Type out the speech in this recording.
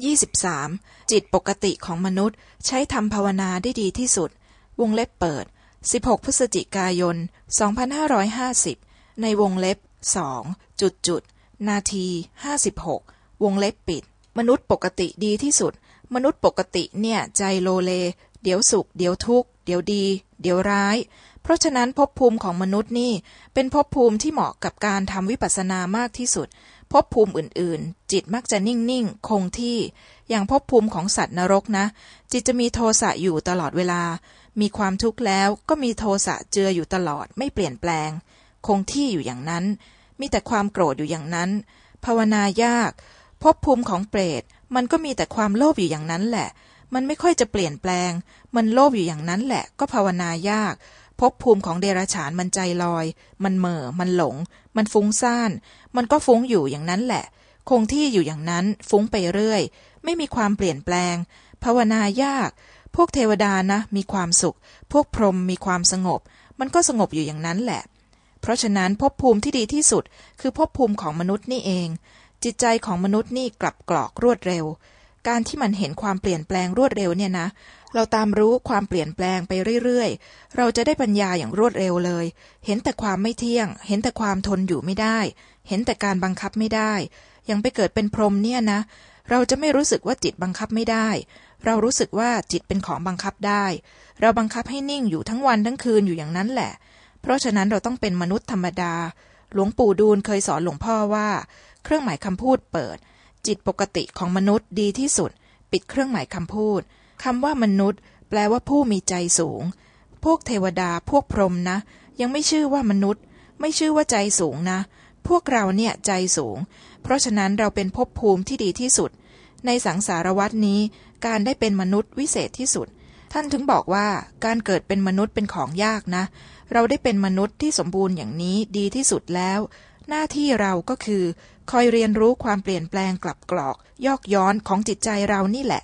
23. จิตปกติของมนุษย์ใช้ทำภาวนาได้ดีที่สุด วงเล็บเปิด16พฤศจิกายน2550ในวงเล็บ2จุดจุดนาที56วงเล็บปิด มนุษย์ปกติดีที่สุด มนุษย์ปกติเนี่ยใจโลเล เดี๋ยวสุข เดี๋ยวทุกข์ เดี๋ยวดี เดี๋ยวร้าย เพราะฉะนั้นภพภูมิของมนุษย์นี่ เป็นภพภูมิที่เหมาะกับการทำวิปัสสนามากที่สุดภพภูมิอื่นๆ จิตมักจะนิ่งๆ คงที่ อย่างภพภูมิของสัตว์นรกนะ จิตจะมีโทสะอยู่ตลอดเวลา มีความทุกข์แล้วก็มีโทสะเจืออยู่ตลอดไม่เปลี่ยนแปลง คงที่อยู่อย่างนั้น มีแต่ความโกรธอยู่อย่างนั้น ภาวนายากภพภูมิของเปรตมันก็มีแต่ความโลภอยู่อย่างนั้นแหละ มันไม่ค่อยจะเปลี่ยนแปลง มันโลภอยู่อย่างนั้นแหละ ก็ภาวนายาก ภพภูมิของเดรัจฉานมันใจลอย มันเหม่อ มันหลง มันฟุ้งซ่าน มันก็ฟุ้งอยู่อย่างนั้นแหละ คงที่อยู่อย่างนั้น ฟุ้งไปเรื่อย ไม่มีความเปลี่ยนแปลง ภาวนายาก พวกเทวดานะ มีความสุข พวกพรหมมีความสงบ มันก็สงบอยู่อย่างนั้นแหละ เพราะฉะนั้นภพภูมิที่ดีที่สุด คือภพภูมิของมนุษย์นี่เอง จิตใจของมนุษย์นี่กลับกรอกรวดเร็ว การที่มันเห็นความเปลี่ยนแปลงรวดเร็วเนี่ยนะ เราตามรู้ความเปลี่ยนแปลงไปเรื่อยๆ เราจะได้ปัญญาอย่างรวดเร็วเลย เห็นแต่ความไม่เที่ยง เห็นแต่ความทนอยู่ไม่ได้ เห็นแต่การบังคับไม่ได้ ยังไปเกิดเป็นพรหมเนี่ยนะ เราจะไม่รู้สึกว่าจิตบังคับไม่ได้ เรารู้สึกว่าจิตเป็นของบังคับได้ เราบังคับให้นิ่งอยู่ทั้งวันทั้งคืนอยู่อย่างนั้นแหละ เพราะฉะนั้นเราต้องเป็นมนุษย์ธรรมดา หลวงปู่ดูลเคยสอนหลวงพ่อว่า เครื่องหมายคำพูดเปิด จิตปกติของมนุษย์ดีที่สุด ปิดเครื่องหมายคำพูดคำว่ามนุษย์ แปลว่าผู้มีใจสูง พวกเทวดาพวกพรหมนะ ยังไม่ชื่อว่ามนุษย์ ไม่ชื่อว่าใจสูงนะ พวกเราเนี่ยใจสูง เพราะฉะนั้นเราเป็นภพภูมิที่ดีที่สุด ในสังสารวัตนี้ การได้เป็นมนุษย์วิเศษที่สุด ท่านถึงบอกว่าการเกิดเป็นมนุษย์เป็นของยากนะ เราได้เป็นมนุษย์ที่สมบูรณ์อย่างนี้ดีที่สุดแล้ว หน้าที่เราก็คือ คอยเรียนรู้ความเปลี่ยนแปลงกลับกรอก ยอกย้อนของจิตใจเรานี่แหละ